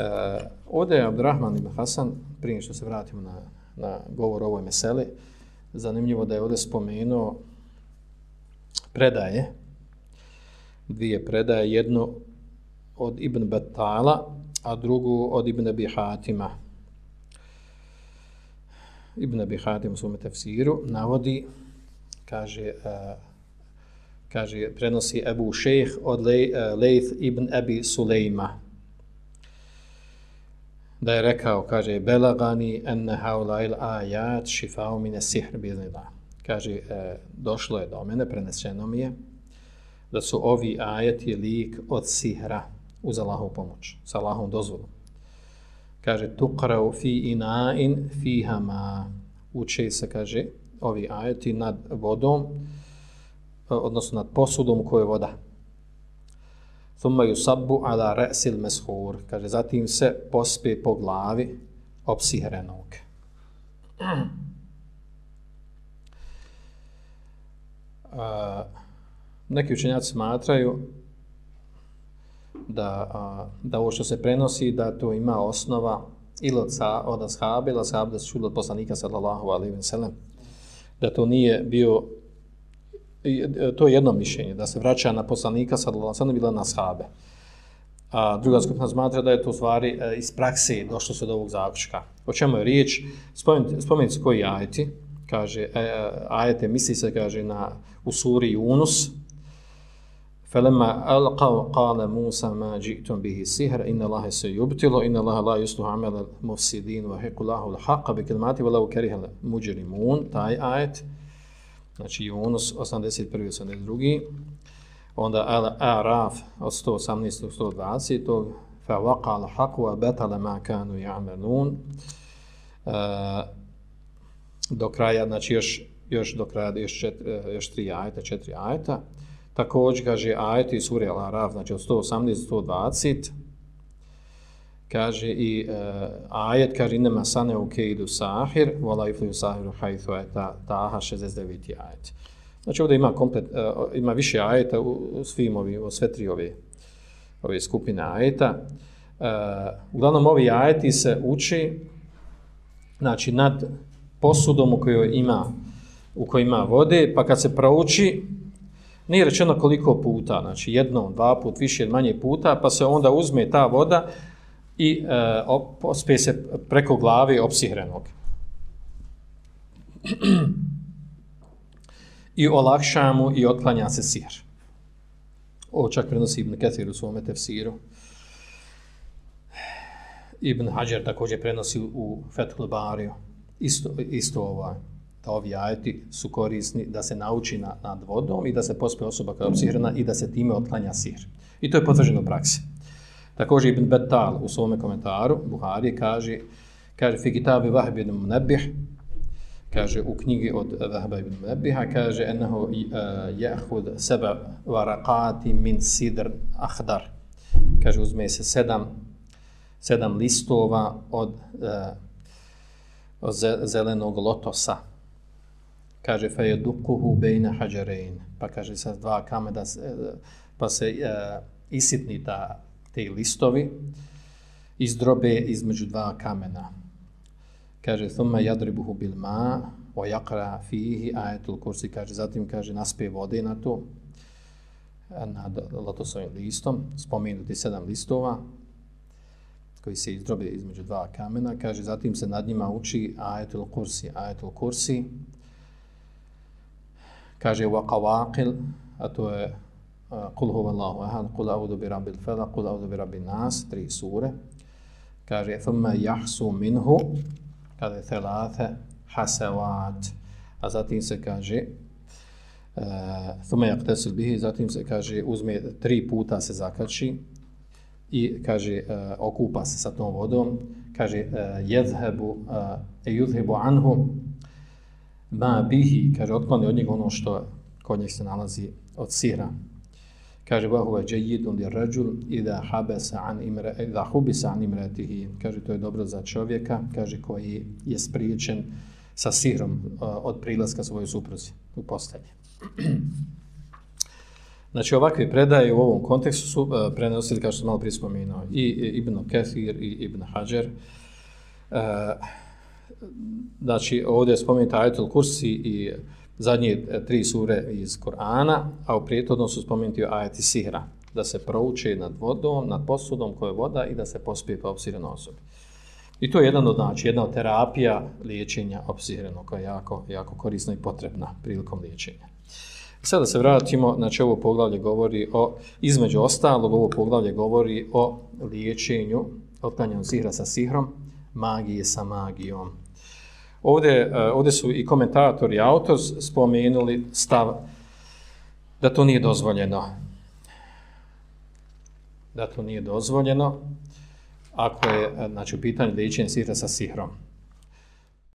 E, ovdje je Abdurrahman ibn Hasan, prije što se vratimo na, na govor o ovoj meseli, zanimljivo da je ovdje spomenuo predaje, dvije predaje, jedno od Ibn Batala, a drugu od Ibn Abi Hatima. Ibn Abi Hatim u svome tefsiru navodi, kaže, uh, kaže, prenosi Ebu Šejh od Le, uh, e, Lejth ibn Abi Sulejma, da je rekao, kaže, belagani enne haulail ajat šifao mine sihr biznila. Kaže, e, došlo je do mene, preneseno mi je, da su ovi ajati lik od sihra uz Allahu pomoć, sa Allahom dozvolom. Kaže, tukrao fi inain fihama. Uče se, kaže, ovi ajati nad vodom, e, odnosno nad posudom u kojoj je voda thumma yusabbu ala ra'sil mashur. Kaže zatim se pospe po glavi opsihrenog a, neki učenjaci smatraju da, a, da ovo što se prenosi da to ima osnova ili od, sa, od ashabi, ili ashabi da su čuli od poslanika sallallahu alaihi wa sallam da to nije bio to je jedno mišljenje, da se vraća na poslanika, sad sada bila na sahabe. A druga skupina smatra da je to stvari e, iz prakse došlo se do ovog zaključka. O čemu je riječ? Spomenuti, spomenuti koji ajeti, kaže, e, ajete misli se, kaže, na, u suri Yunus, فَلَمَّا أَلْقَوْ قَالَ مُوسَى مَا جِئْتُمْ بِهِ سِهْرَ إِنَّ اللَّهَ سَيُبْتِلُ إِنَّ اللَّهَ لَا يُسْلُهُ عَمَلَ الْمُفْسِدِينَ وَحِقُ اللَّهُ الْحَقَّ بِكَلْمَاتِ وَلَوْ كَرِهَ الْمُجْرِمُونَ taj ajet znači Yunus 81. 82. Onda Al-Araf od 118. do 120. Fa waqa al-haq wa batala ma kanu ya'malun. E, do kraja, znači još, još do kraja, još, četiri, e, još tri ajeta, četiri ajeta. Također kaže ajeti sure Al-Araf, znači od 118. do 120 kaže i uh, ajet kaže inema sane u keidu sahir wala yuflihu sahiru haythu ata taha 69. ajet. Znači ovdje ima komplet uh, ima više ajeta u, u svim ovi u sve tri ove ove skupine ajeta. Uh, uglavnom ovi ajeti se uči znači nad posudom u kojoj ima u kojoj ima vode, pa kad se prouči nije rečeno koliko puta, znači jednom, dva put, više ili manje puta, pa se onda uzme ta voda i e, ospe se preko glave opsihrenog. I olakša mu i otklanja se sihr. Ovo čak prenosi Ibn Ketir u svome tefsiru. Ibn Hajar također prenosi u Fethul Bariju. Isto, isto ovaj, da ovi ajeti su korisni da se nauči na, nad vodom i da se pospe osoba koja je opsihrena i da se time otklanja sihr. I to je potvrđeno u praksi. Također Ibn Betal u svome komentaru, Buhari, kaže, kaže, fi kitabi Vahb ibn Munabih, kaže, u knjigi od Vahba ibn Munabiha, kaže, ennehu uh, seba varakati min sidr ahdar. Kaže, uzme se sedam, sedam listova od, uh, od zelenog lotosa. Kaže, fe je dukuhu bejna hađarein. Pa kaže, sa dva kameda, pa se uh, isitni ta te listovi izdrobe između dva kamena. Kaže, thumma yadribuhu bil ma wa yaqra fihi ayatul kursi. Kaže, zatim kaže, naspe vode na to, nad lotosovim listom, spomenuti sedam listova, koji se izdrobe između dva kamena. Kaže, zatim se nad njima uči ayatul kursi, ayatul kursi. Kaže, wa qawaqil, a to je Kul huva Allahu ahad, kul a'udhu bi rabbil falaq, kul a'udhu bi rabbil nas, tri sure. Kaže, thumma yahsu minhu, kaže, thalatha hasavat. A zatim se kaže, uh, thumma jaktesil bihi, zatim se kaže, uzme tri puta se zakači i kaže, uh, okupa se sa tom vodom. Kaže, e, uh, jedhebu, uh, yudhebu anhu ma bihi, kaže, otkloni od njega ono što kod njih se nalazi od sira kaže wa huwa jayyidun li rajul idha habesa an imra idha hubisa an imretihi. kaže to je dobro za čovjeka kaže koji je spriječen sa sihrom uh, od prilaska svoje supruzi u postelji Znači, ovakve predaje u ovom kontekstu su uh, prenosili, kao što sam malo prije spomenuo, i, i Ibn Kathir i Ibn Hajar. Uh, znači, ovdje je spomenuta Ayatul Kursi i zadnje e, tri sure iz Korana, a u prijetodnom su spomenuti ajati Sihra, da se prouče nad vodom, nad posudom koja je voda i da se pospije po obsirenoj osobi. I to je jedan od znači, jedna od terapija liječenja obsirenog koja je jako, jako korisna i potrebna prilikom liječenja. Sada se vratimo, znači ovo poglavlje govori o, između ostalog, ovo poglavlje govori o liječenju, otklanjanju sihra sa sihrom, magije sa magijom. Ovdje, e, ovdje su i komentatori i autor spomenuli stav da to nije dozvoljeno. Da to nije dozvoljeno ako je e, znači, u pitanju liječenja sihra sa sihrom.